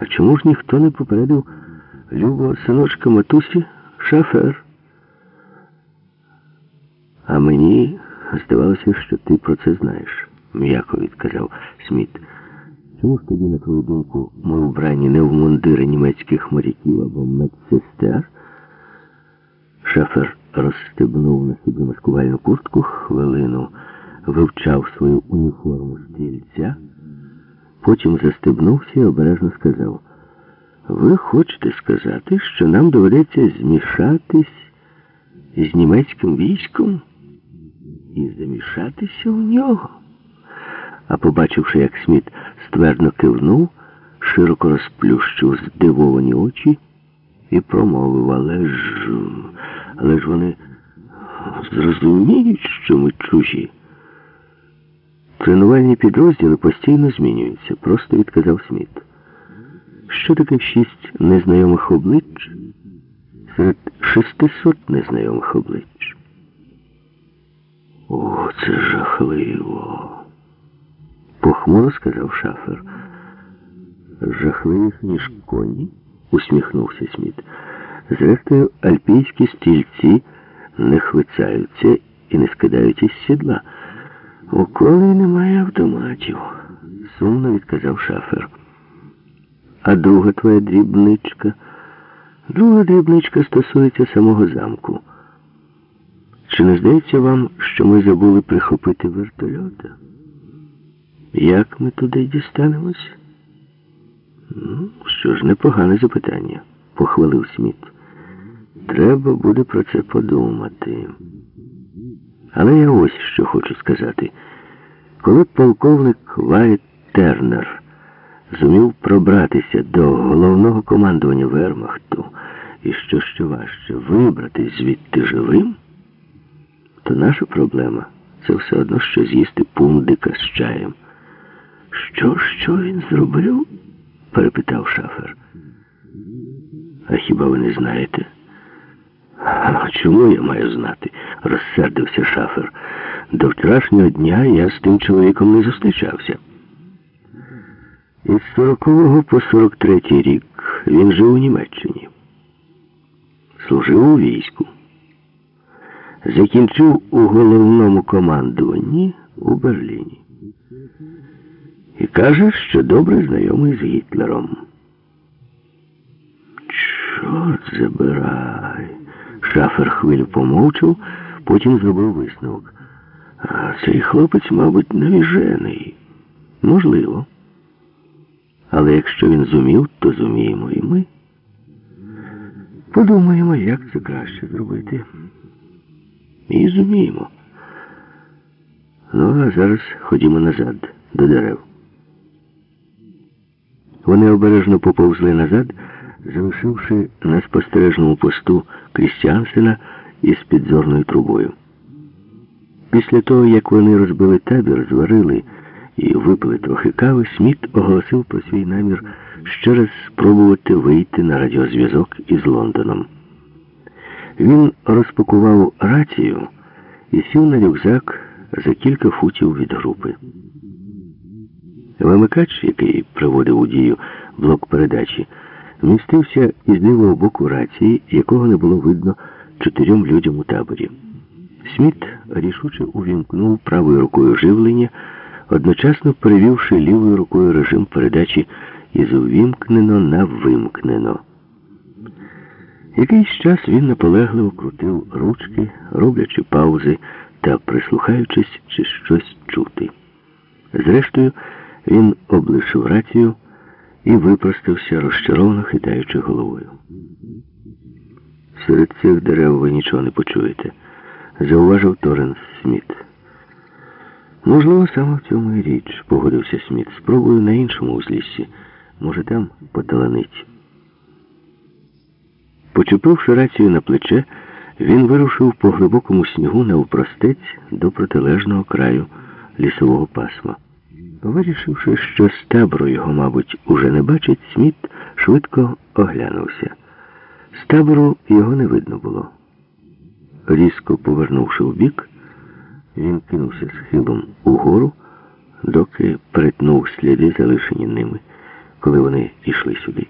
А чому ж ніхто не попередив любого синочка матусі шафер? А мені здавалося, що ти про це знаєш, м'яко відказав Сміт. Чому ж тоді, на твою думку, ми вбрані не в мундири німецьких моряків або медсестер? Шафер розстебнув на собі маскувальну куртку, хвилину вивчав свою уніформу стрільця, потім застебнувся і обережно сказав, ви хочете сказати, що нам доведеться змішатись з німецьким військом і замішатися в нього? А побачивши, як Сміт ствердно кивнув, широко розплющив здивовані очі і промовив, але ж, але ж вони зрозуміють, що ми чужі. Тренувальні підрозділи постійно змінюються, просто відказав Сміт. Що таке шість незнайомих облич серед шестисот незнайомих облич? О, це жахливо, похмуро сказав шафер. Жахливіше, ніж коні, усміхнувся Сміт. Зрештою, альпійські стрільці не хвицаються і не скидають із сідла. У коли немає автоматів, сумно відказав шафер. А друга твоя дрібничка? Друга дрібничка стосується самого замку. Чи не здається вам, що ми забули прихопити вертольота? Як ми туди дістанемось? Ну, що ж, непогане запитання, похвалив Сміт. Треба буде про це подумати. Але я ось що хочу сказати. Коли полковник Вайт Тернер зумів пробратися до головного командування Вермахту і що що важче, вибратись звідти живим, то наша проблема це все одно, що з'їсти пундика з чаєм. Що, що він зробив? перепитав шафер. А хіба ви не знаєте? А чому я маю знати? Розсердився шафер. До вчорашнього дня я з тим чоловіком не зустрічався. Із 40-го по 43-й рік він жив у Німеччині. Служив у війську. Закінчив у головному командуванні у Берліні. І каже, що добре знайомий з Гітлером. Чорт забирай. Шафер хвилю помовчав, потім зробив висновок. А цей хлопець, мабуть, навіжений. Можливо. Але якщо він зумів, то зуміємо і ми. Подумаємо, як це краще зробити. І зуміємо. Ну, а зараз ходімо назад, до дерев. Вони обережно поповзли назад, залишивши на спостережному посту Крістіансена із підзорною трубою. Після того, як вони розбили табір, зварили і випили трохи кави, Сміт оголосив про свій намір ще раз спробувати вийти на радіозв'язок із Лондоном. Він розпакував рацію і сів на рюкзак за кілька футів від групи. Вимикач, який приводив у дію блок передачі, вмістився із лівого боку рації, якого не було видно чотирьом людям у таборі. Сміт рішуче увімкнув правою рукою живлення, одночасно перевівши лівою рукою режим передачі із увімкнено на вимкнено. Якийсь час він наполегливо крутив ручки, роблячи паузи та прислухаючись, чи щось чути. Зрештою, він облишив рацію і випростався, розчаровано хитаючи головою. Серед цих дерев ви нічого не почуєте, зауважив Торренс Сміт. Можливо, саме в цьому і річ, погодився Сміт. Спробую на іншому узліссі. Може, там поталанить. Почепивши рацію на плече, він вирушив по глибокому снігу навпростець до протилежного краю лісового пасма. Вирішивши, що з табору його, мабуть, уже не бачить, Сміт швидко оглянувся. З табору його не видно було. Різко повернувши вбік, він кинувся схилом угору, доки перетнув сліди, залишені ними. коли вони йшли сюди.